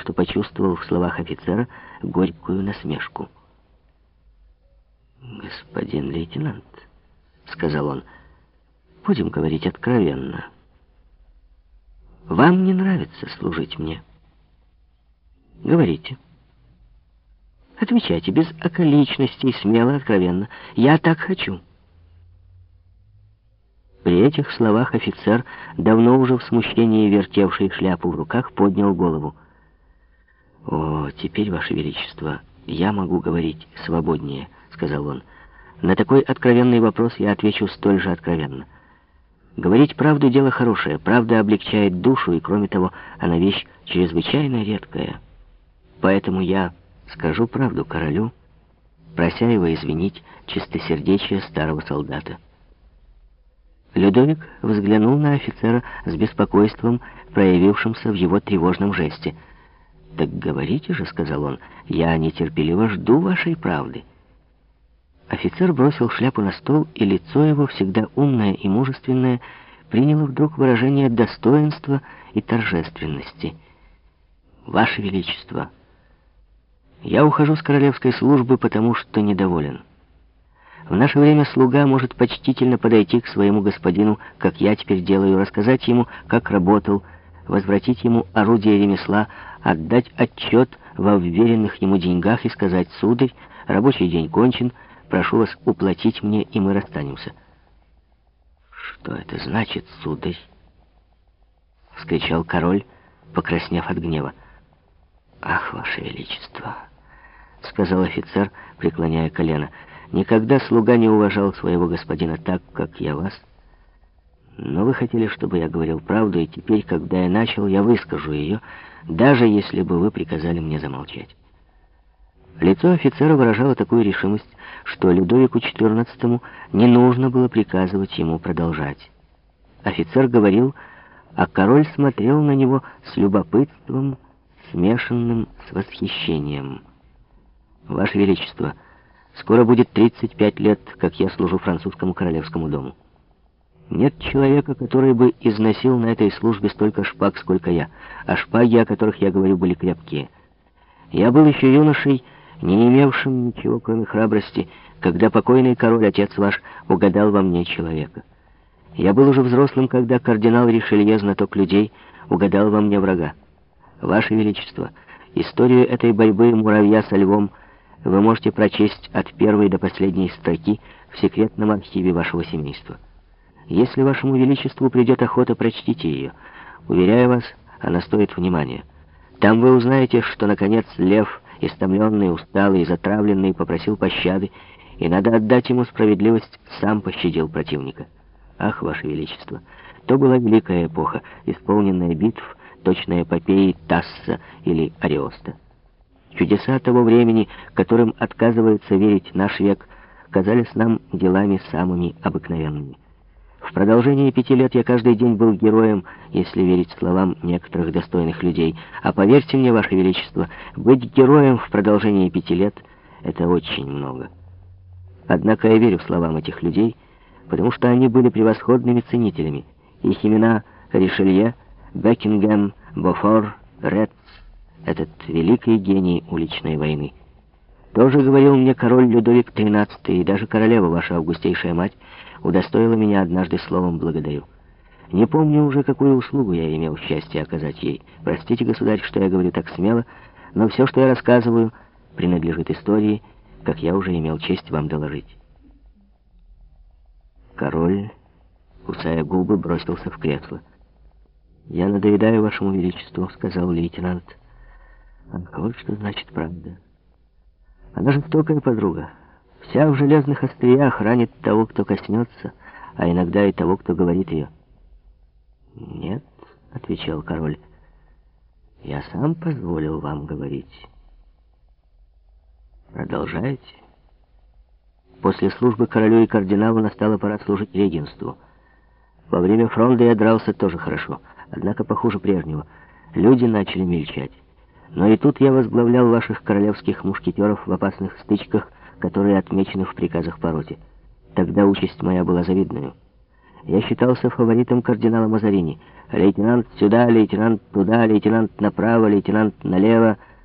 что почувствовал в словах офицера горькую насмешку. «Господин лейтенант», — сказал он, — «будем говорить откровенно. Вам не нравится служить мне? Говорите». Отвечайте без околичностей, смело, откровенно. Я так хочу. При этих словах офицер, давно уже в смущении вертевший шляпу в руках, поднял голову. «О, теперь, Ваше Величество, я могу говорить свободнее», — сказал он. «На такой откровенный вопрос я отвечу столь же откровенно. Говорить правду — дело хорошее, правда облегчает душу, и, кроме того, она вещь чрезвычайно редкая. Поэтому я скажу правду королю, прося его извинить чистосердечие старого солдата. Людовик взглянул на офицера с беспокойством, проявившимся в его тревожном жесте. «Так говорите же», — сказал он, — «я нетерпеливо жду вашей правды». Офицер бросил шляпу на стол, и лицо его, всегда умное и мужественное, приняло вдруг выражение достоинства и торжественности. «Ваше Величество», я ухожу с королевской службы, потому что недоволен. В наше время слуга может почтительно подойти к своему господину, как я теперь делаю, рассказать ему, как работал, возвратить ему орудие ремесла, отдать отчет во вверенных ему деньгах и сказать, «Сударь, рабочий день кончен, прошу вас уплатить мне, и мы расстанемся». «Что это значит, сударь?» — вскричал король, покраснев от гнева. «Ах, ваше величество!» — сказал офицер, преклоняя колено. «Никогда слуга не уважал своего господина так, как я вас. Но вы хотели, чтобы я говорил правду, и теперь, когда я начал, я выскажу ее, даже если бы вы приказали мне замолчать». Лицо офицера выражало такую решимость, что Людовику XIV не нужно было приказывать ему продолжать. Офицер говорил, а король смотрел на него с любопытством, смешанным с восхищением. Ваше Величество, скоро будет 35 лет, как я служу французскому королевскому дому. Нет человека, который бы износил на этой службе столько шпаг, сколько я, а шпаги, о которых я говорю, были крепкие. Я был еще юношей, не имевшим ничего, кроме храбрости, когда покойный король, отец ваш, угадал во мне человека. Я был уже взрослым, когда кардинал Ришелье, знаток людей, угадал во мне врага. Ваше Величество, историю этой борьбы муравья со львом вы можете прочесть от первой до последней строки в секретном архиве вашего семейства. Если вашему величеству придет охота, прочтите ее. Уверяю вас, она стоит внимания. Там вы узнаете, что, наконец, лев, истомленный, усталый, затравленный, попросил пощады, и надо отдать ему справедливость, сам пощадил противника. Ах, ваше величество, то была великая эпоха, исполненная битв, точной эпопеи Тасса или Ариоста. Чудеса того времени, которым отказывается верить наш век, казались нам делами самыми обыкновенными. В продолжение пяти лет я каждый день был героем, если верить словам некоторых достойных людей. А поверьте мне, Ваше Величество, быть героем в продолжении пяти лет — это очень много. Однако я верю словам этих людей, потому что они были превосходными ценителями. Их имена — Ришелье, Бекингем, Бофор, Ретц, этот великий гений уличной войны. Тоже говорил мне король Людовик XIII, и даже королева, ваша августейшая мать, удостоила меня однажды словом «благодарю». Не помню уже, какую услугу я имел счастье оказать ей. Простите, государь, что я говорю так смело, но все, что я рассказываю, принадлежит истории, как я уже имел честь вам доложить. Король, кусая губы, бросился в кресло. «Я надоедаю вашему величеству», — сказал лейтенант. Ах, вот что значит правда. Она жестокая подруга. Вся в железных остриях ранит того, кто коснется, а иногда и того, кто говорит ее. «Нет», — отвечал король, — «я сам позволил вам говорить». «Продолжайте». После службы королю и кардиналу настала пора служить регенству. Во время фронта я дрался тоже хорошо, однако похуже прежнего. Люди начали мельчать. Но и тут я возглавлял ваших королевских мушкетеров в опасных стычках, которые отмечены в приказах по роте. Тогда участь моя была завидную. Я считался фаворитом кардинала Мазарини. Лейтенант сюда, лейтенант туда, лейтенант направо, лейтенант налево.